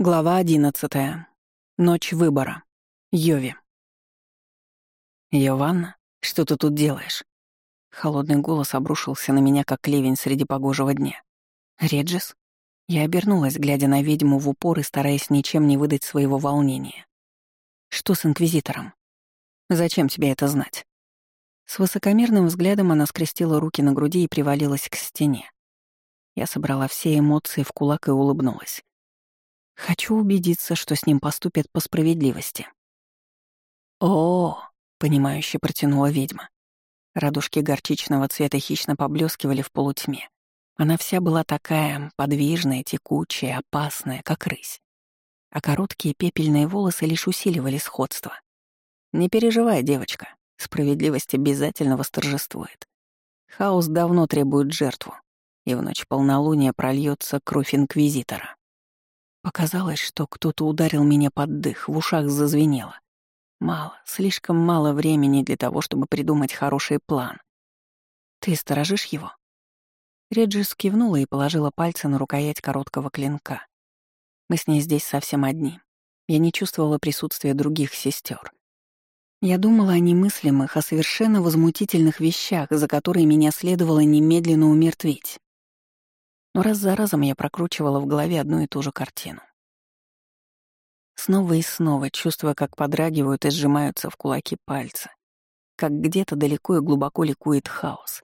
Глава одиннадцатая. Ночь выбора. Йови. «Йованна, что ты тут делаешь?» Холодный голос обрушился на меня, как ливень среди погожего дня. «Реджис?» Я обернулась, глядя на ведьму в упор и стараясь ничем не выдать своего волнения. «Что с Инквизитором? Зачем тебе это знать?» С высокомерным взглядом она скрестила руки на груди и привалилась к стене. Я собрала все эмоции в кулак и улыбнулась. Хочу убедиться, что с ним поступят по справедливости. О, понимающе протянула ведьма. Радужки горчичного цвета хищно поблескивали в полутьме. Она вся была такая подвижная, текучая, опасная, как рысь. А короткие пепельные волосы лишь усиливали сходство. Не переживай, девочка, справедливость обязательно восторжествует. Хаос давно требует жертву, и в ночь полнолуния прольется кровь Инквизитора. Показалось, что кто-то ударил меня под дых, в ушах зазвенело. Мало, слишком мало времени для того, чтобы придумать хороший план. Ты сторожишь его? Реджис кивнула и положила пальцы на рукоять короткого клинка. Мы с ней здесь совсем одни. Я не чувствовала присутствия других сестер. Я думала о немыслимых, о совершенно возмутительных вещах, за которые меня следовало немедленно умертвить но раз за разом я прокручивала в голове одну и ту же картину. Снова и снова, чувствуя, как подрагивают и сжимаются в кулаки пальцы, как где-то далеко и глубоко ликует хаос.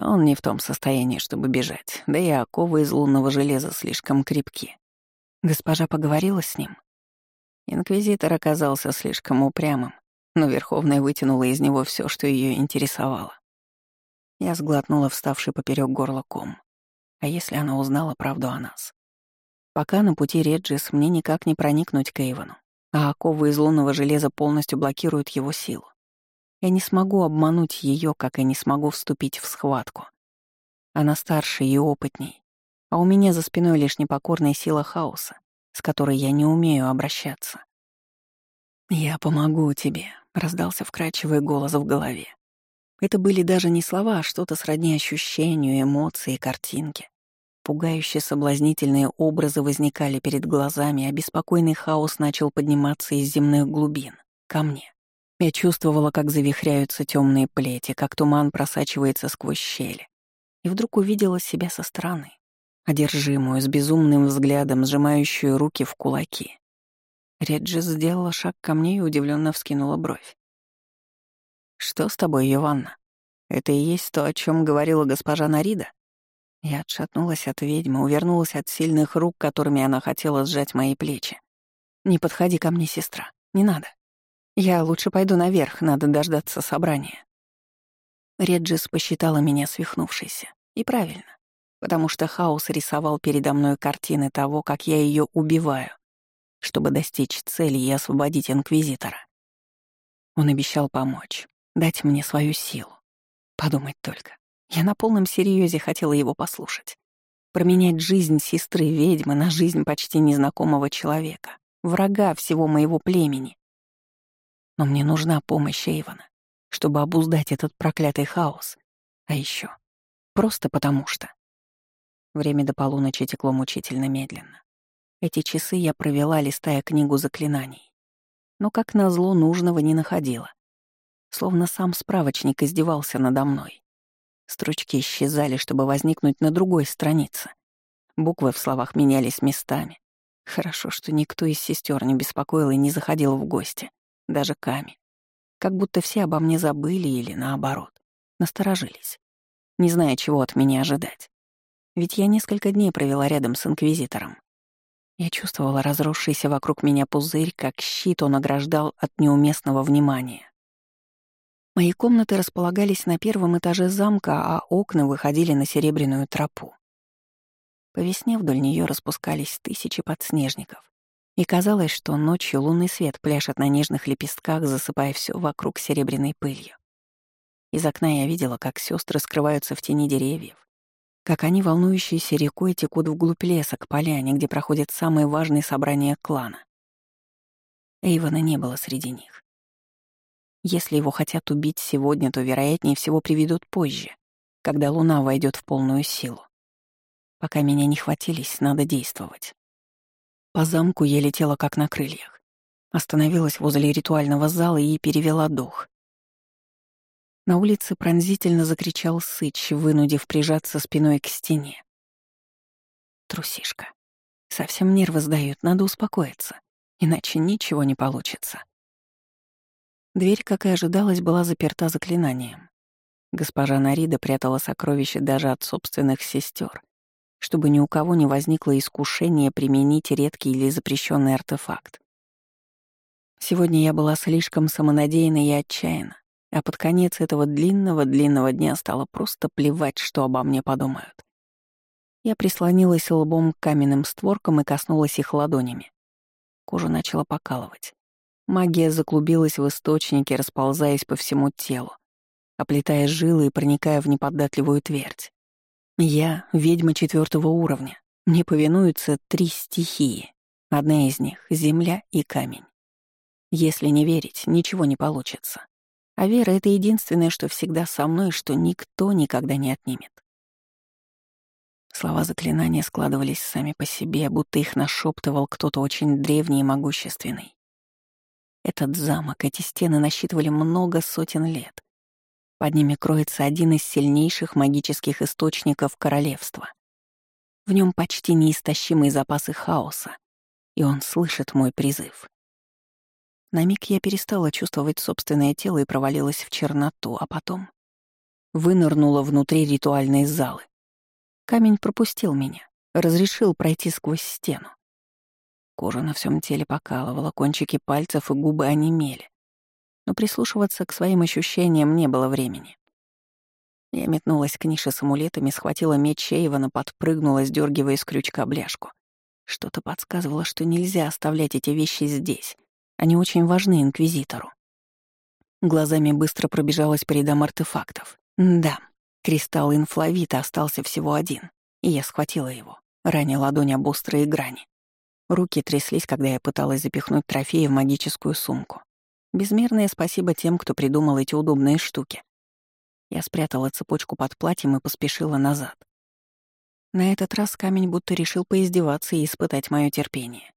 Он не в том состоянии, чтобы бежать, да и оковы из лунного железа слишком крепки. Госпожа поговорила с ним. Инквизитор оказался слишком упрямым, но Верховная вытянула из него все, что ее интересовало. Я сглотнула вставший поперек горла ком. А если она узнала правду о нас? Пока на пути Реджис мне никак не проникнуть к Эйвону, а оковы из лунного железа полностью блокируют его силу. Я не смогу обмануть ее, как и не смогу вступить в схватку. Она старше и опытней, а у меня за спиной лишь непокорная сила хаоса, с которой я не умею обращаться. «Я помогу тебе», — раздался вкрадчивый голос в голове. Это были даже не слова, а что-то сродни ощущению, эмоции, картинки. Пугающие соблазнительные образы возникали перед глазами, а беспокойный хаос начал подниматься из земных глубин, ко мне. Я чувствовала, как завихряются темные плети, как туман просачивается сквозь щели. И вдруг увидела себя со стороны, одержимую, с безумным взглядом, сжимающую руки в кулаки. Реджи сделала шаг ко мне и удивленно вскинула бровь. «Что с тобой, Йованна? Это и есть то, о чем говорила госпожа Нарида?» Я отшатнулась от ведьмы, увернулась от сильных рук, которыми она хотела сжать мои плечи. «Не подходи ко мне, сестра. Не надо. Я лучше пойду наверх, надо дождаться собрания». Реджис посчитала меня свихнувшейся. И правильно, потому что хаос рисовал передо мной картины того, как я ее убиваю, чтобы достичь цели и освободить Инквизитора. Он обещал помочь, дать мне свою силу. Подумать только. Я на полном серьезе хотела его послушать. Променять жизнь сестры-ведьмы на жизнь почти незнакомого человека, врага всего моего племени. Но мне нужна помощь Эйвона, чтобы обуздать этот проклятый хаос. А еще просто потому что. Время до полуночи текло мучительно медленно. Эти часы я провела, листая книгу заклинаний. Но, как назло, нужного не находила. Словно сам справочник издевался надо мной. Строчки исчезали, чтобы возникнуть на другой странице. Буквы в словах менялись местами. Хорошо, что никто из сестер не беспокоил и не заходил в гости. Даже Ками. Как будто все обо мне забыли или, наоборот, насторожились, не зная, чего от меня ожидать. Ведь я несколько дней провела рядом с Инквизитором. Я чувствовала разросшийся вокруг меня пузырь, как щит он ограждал от неуместного внимания. Мои комнаты располагались на первом этаже замка, а окна выходили на серебряную тропу. По весне вдоль нее распускались тысячи подснежников. И казалось, что ночью лунный свет пляшет на нежных лепестках, засыпая все вокруг серебряной пылью. Из окна я видела, как сестры скрываются в тени деревьев, как они, волнующиеся рекой, текут вглубь леса к поляне, где проходят самые важные собрания клана. Эйвона не было среди них. Если его хотят убить сегодня, то, вероятнее всего, приведут позже, когда луна войдет в полную силу. Пока меня не хватились, надо действовать. По замку я летела как на крыльях. Остановилась возле ритуального зала и перевела дух. На улице пронзительно закричал Сыч, вынудив прижаться спиной к стене. Трусишка. Совсем нервы сдают, надо успокоиться, иначе ничего не получится. Дверь, как и ожидалось, была заперта заклинанием. Госпожа Нарида прятала сокровища даже от собственных сестер, чтобы ни у кого не возникло искушение применить редкий или запрещенный артефакт. Сегодня я была слишком самонадеянна и отчаянна, а под конец этого длинного-длинного дня стало просто плевать, что обо мне подумают. Я прислонилась лбом к каменным створкам и коснулась их ладонями. Кожа начала покалывать. Магия заклубилась в источнике, расползаясь по всему телу, оплетая жилы и проникая в неподатливую твердь. Я — ведьма четвертого уровня. Мне повинуются три стихии. Одна из них — земля и камень. Если не верить, ничего не получится. А вера — это единственное, что всегда со мной, что никто никогда не отнимет. Слова заклинания складывались сами по себе, будто их нашептывал кто-то очень древний и могущественный. Этот замок, эти стены насчитывали много сотен лет. Под ними кроется один из сильнейших магических источников королевства. В нем почти неистощимые запасы хаоса, и он слышит мой призыв. На миг я перестала чувствовать собственное тело и провалилась в черноту, а потом вынырнула внутри ритуальной залы. Камень пропустил меня, разрешил пройти сквозь стену. Кожа на всем теле покалывала, кончики пальцев и губы онемели. Но прислушиваться к своим ощущениям не было времени. Я метнулась к нише с амулетами, схватила меч Чейвана, подпрыгнула, сдергивая с крючка бляшку. Что-то подсказывало, что нельзя оставлять эти вещи здесь. Они очень важны Инквизитору. Глазами быстро пробежалась по рядам артефактов. Да, Кристалл инфлавита остался всего один, и я схватила его, раня ладонь об острые грани. Руки тряслись, когда я пыталась запихнуть трофеи в магическую сумку. Безмерное спасибо тем, кто придумал эти удобные штуки. Я спрятала цепочку под платьем и поспешила назад. На этот раз камень будто решил поиздеваться и испытать мое терпение.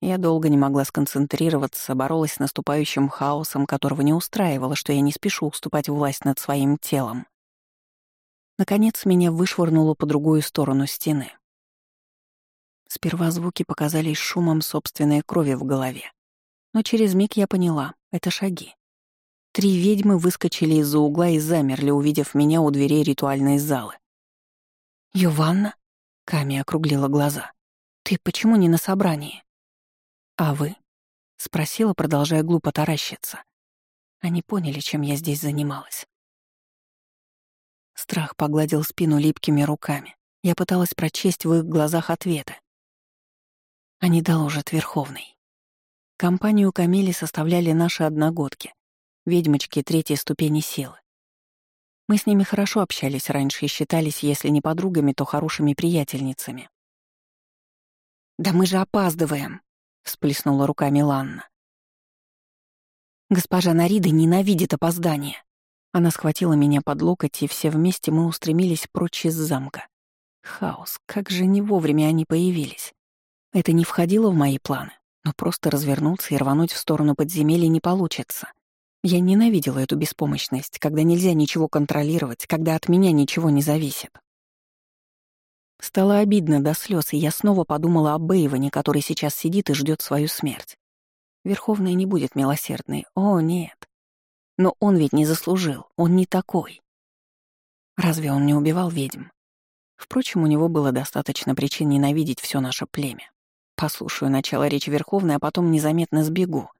Я долго не могла сконцентрироваться, боролась с наступающим хаосом, которого не устраивало, что я не спешу уступать власть над своим телом. Наконец меня вышвырнуло по другую сторону стены. Сперва звуки показались шумом собственной крови в голове. Но через миг я поняла — это шаги. Три ведьмы выскочили из-за угла и замерли, увидев меня у дверей ритуальной залы. «Юванна?» — Ками округлила глаза. «Ты почему не на собрании?» «А вы?» — спросила, продолжая глупо таращиться. Они поняли, чем я здесь занималась. Страх погладил спину липкими руками. Я пыталась прочесть в их глазах ответы. Они доложат Верховный. Компанию Камили составляли наши одногодки, ведьмочки третьей ступени силы. Мы с ними хорошо общались раньше и считались, если не подругами, то хорошими приятельницами. «Да мы же опаздываем!» — всплеснула руками Ланна. «Госпожа Нарида ненавидит опоздание!» Она схватила меня под локоть, и все вместе мы устремились прочь из замка. Хаос, как же не вовремя они появились. Это не входило в мои планы, но просто развернуться и рвануть в сторону подземелья не получится. Я ненавидела эту беспомощность, когда нельзя ничего контролировать, когда от меня ничего не зависит. Стало обидно до слез, и я снова подумала об Бейване, который сейчас сидит и ждет свою смерть. Верховная не будет милосердной. О, нет. Но он ведь не заслужил, он не такой. Разве он не убивал ведьм? Впрочем, у него было достаточно причин ненавидеть все наше племя. Послушаю начало речи Верховной, а потом незаметно сбегу.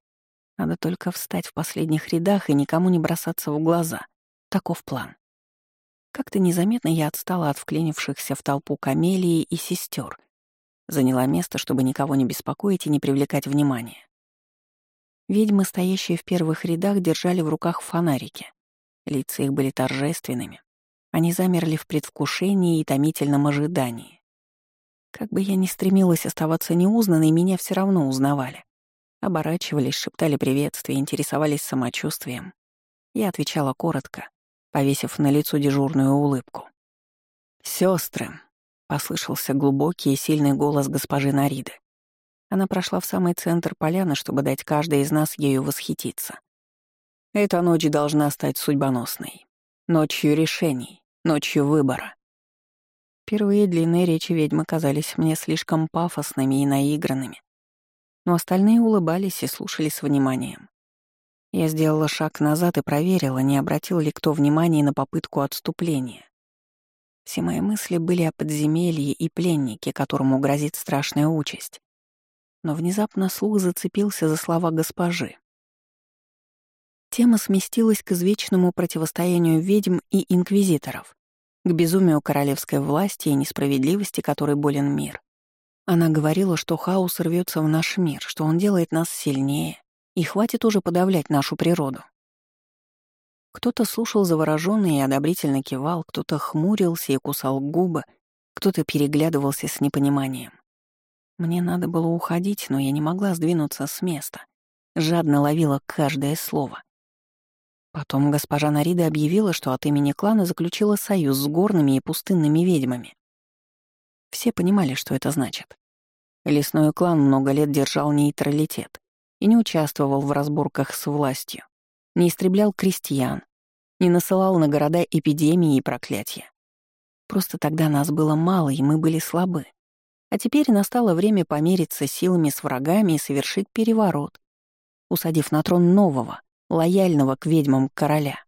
Надо только встать в последних рядах и никому не бросаться в глаза. Таков план. Как-то незаметно я отстала от вклинившихся в толпу камелии и сестер. Заняла место, чтобы никого не беспокоить и не привлекать внимания. Ведьмы, стоящие в первых рядах, держали в руках фонарики. Лица их были торжественными. Они замерли в предвкушении и томительном ожидании. Как бы я ни стремилась оставаться неузнанной, меня все равно узнавали. Оборачивались, шептали приветствия, интересовались самочувствием. Я отвечала коротко, повесив на лицо дежурную улыбку. Сестры, послышался глубокий и сильный голос госпожи Нариды. Она прошла в самый центр поляны, чтобы дать каждой из нас ею восхититься. Эта ночь должна стать судьбоносной. Ночью решений, ночью выбора. Впервые длинные речи ведьмы казались мне слишком пафосными и наигранными. Но остальные улыбались и слушали с вниманием. Я сделала шаг назад и проверила, не обратил ли кто внимания на попытку отступления. Все мои мысли были о подземелье и пленнике, которому грозит страшная участь. Но внезапно слух зацепился за слова госпожи. Тема сместилась к извечному противостоянию ведьм и инквизиторов, к безумию королевской власти и несправедливости, которой болен мир. Она говорила, что хаос рвется в наш мир, что он делает нас сильнее, и хватит уже подавлять нашу природу. Кто-то слушал заворожённый и одобрительно кивал, кто-то хмурился и кусал губы, кто-то переглядывался с непониманием. Мне надо было уходить, но я не могла сдвинуться с места. Жадно ловила каждое слово. Потом госпожа Нарида объявила, что от имени клана заключила союз с горными и пустынными ведьмами. Все понимали, что это значит. Лесной клан много лет держал нейтралитет и не участвовал в разборках с властью не истреблял крестьян, не насылал на города эпидемии и проклятия. Просто тогда нас было мало, и мы были слабы. А теперь настало время помериться силами с врагами и совершить переворот, усадив на трон нового, лояльного к ведьмам короля.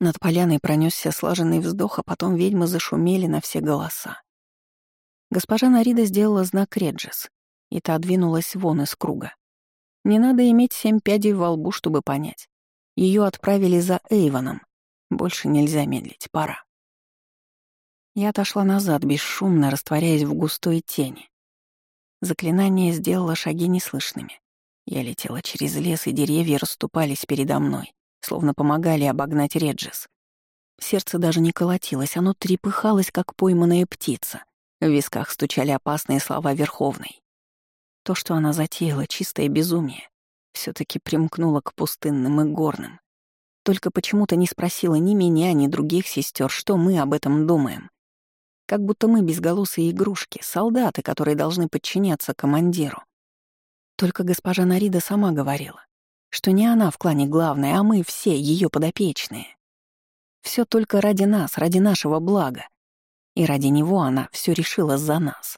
Над поляной пронесся слаженный вздох, а потом ведьмы зашумели на все голоса. Госпожа Нарида сделала знак Реджес, и та двинулась вон из круга. Не надо иметь семь пядей во лбу, чтобы понять. Ее отправили за Эйвоном. Больше нельзя медлить, пора. Я отошла назад, бесшумно растворяясь в густой тени. Заклинание сделало шаги неслышными. Я летела через лес, и деревья расступались передо мной, словно помогали обогнать Реджис. Сердце даже не колотилось, оно трепыхалось, как пойманная птица. В висках стучали опасные слова Верховной. То, что она затеяла, чистое безумие, все таки примкнула к пустынным и горным. Только почему-то не спросила ни меня, ни других сестер, что мы об этом думаем. Как будто мы безголосые игрушки, солдаты, которые должны подчиняться командиру. Только госпожа Нарида сама говорила, что не она в клане главная, а мы все ее подопечные. Все только ради нас, ради нашего блага. И ради него она все решила за нас.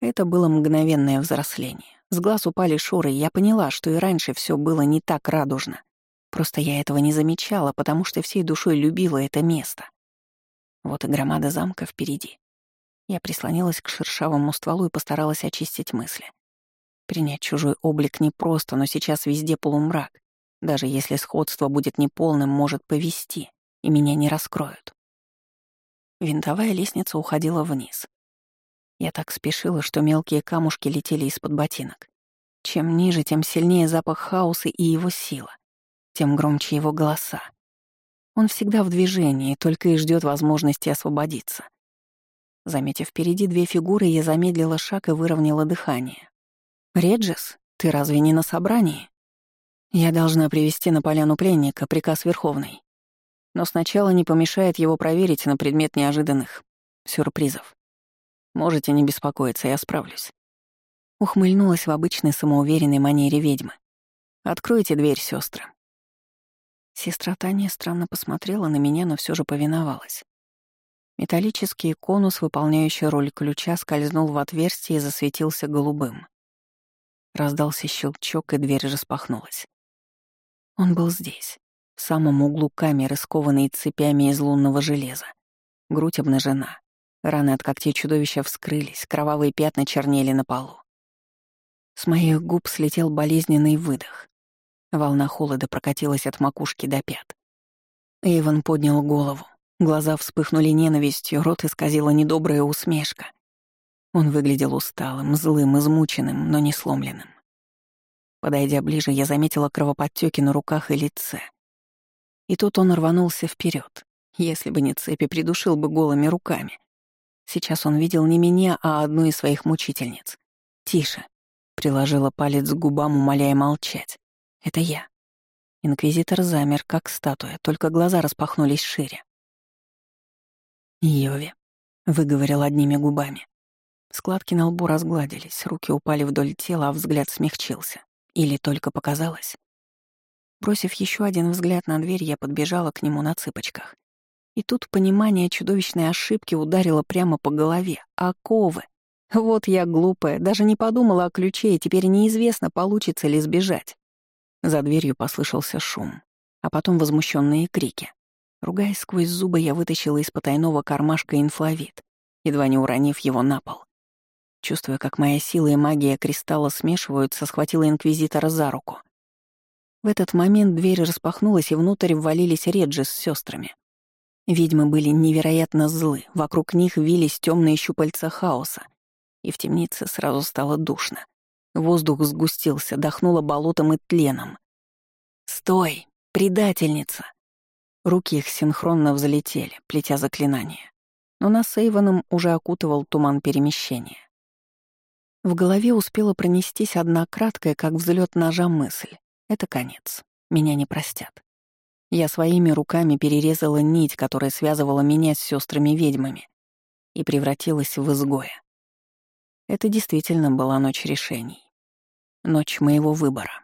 Это было мгновенное взросление. С глаз упали шоры, и я поняла, что и раньше все было не так радужно. Просто я этого не замечала, потому что всей душой любила это место. Вот и громада замка впереди. Я прислонилась к шершавому стволу и постаралась очистить мысли. Принять чужой облик непросто, но сейчас везде полумрак. Даже если сходство будет неполным, может повести, и меня не раскроют. Винтовая лестница уходила вниз. Я так спешила, что мелкие камушки летели из-под ботинок. Чем ниже, тем сильнее запах хаоса и его сила, тем громче его голоса. Он всегда в движении, только и ждет возможности освободиться. Заметив впереди две фигуры, я замедлила шаг и выровняла дыхание. «Реджис, ты разве не на собрании?» «Я должна привести на поляну пленника приказ Верховный. Но сначала не помешает его проверить на предмет неожиданных сюрпризов. Можете не беспокоиться, я справлюсь». Ухмыльнулась в обычной самоуверенной манере ведьмы. «Откройте дверь, сестры. Сестра Таня странно посмотрела на меня, но все же повиновалась. Металлический конус, выполняющий роль ключа, скользнул в отверстие и засветился голубым. Раздался щелчок, и дверь распахнулась. Он был здесь, в самом углу камеры, скованной цепями из лунного железа. Грудь обнажена, Раны от когтей чудовища вскрылись, кровавые пятна чернели на полу. С моих губ слетел болезненный выдох. Волна холода прокатилась от макушки до пят. Эйвен поднял голову. Глаза вспыхнули ненавистью, рот исказила недобрая усмешка. Он выглядел усталым, злым, измученным, но не сломленным. Подойдя ближе, я заметила кровоподтеки на руках и лице. И тут он рванулся вперед. Если бы не цепи, придушил бы голыми руками. Сейчас он видел не меня, а одну из своих мучительниц. «Тише», — приложила палец к губам, умоляя молчать. «Это я». Инквизитор замер, как статуя, только глаза распахнулись шире. «Йови», — выговорил одними губами. Складки на лбу разгладились, руки упали вдоль тела, а взгляд смягчился. Или только показалось? Бросив еще один взгляд на дверь, я подбежала к нему на цыпочках. И тут понимание чудовищной ошибки ударило прямо по голове. Оковы! Вот я глупая, даже не подумала о ключе, и теперь неизвестно, получится ли сбежать. За дверью послышался шум, а потом возмущенные крики. Ругаясь сквозь зубы, я вытащила из потайного кармашка инфловид, едва не уронив его на пол. Чувствуя, как моя сила и магия кристалла смешиваются, схватила Инквизитора за руку. В этот момент дверь распахнулась, и внутрь ввалились Реджи с сестрами. Ведьмы были невероятно злы, вокруг них вились темные щупальца хаоса, и в темнице сразу стало душно. Воздух сгустился, дохнуло болотом и тленом. «Стой, предательница!» Руки их синхронно взлетели, плетя заклинания. Но нас с Эйвоном уже окутывал туман перемещения. В голове успела пронестись одна краткая, как взлет ножа мысль. Это конец. Меня не простят. Я своими руками перерезала нить, которая связывала меня с сестрами ведьмами и превратилась в изгоя. Это действительно была ночь решений. Ночь моего выбора.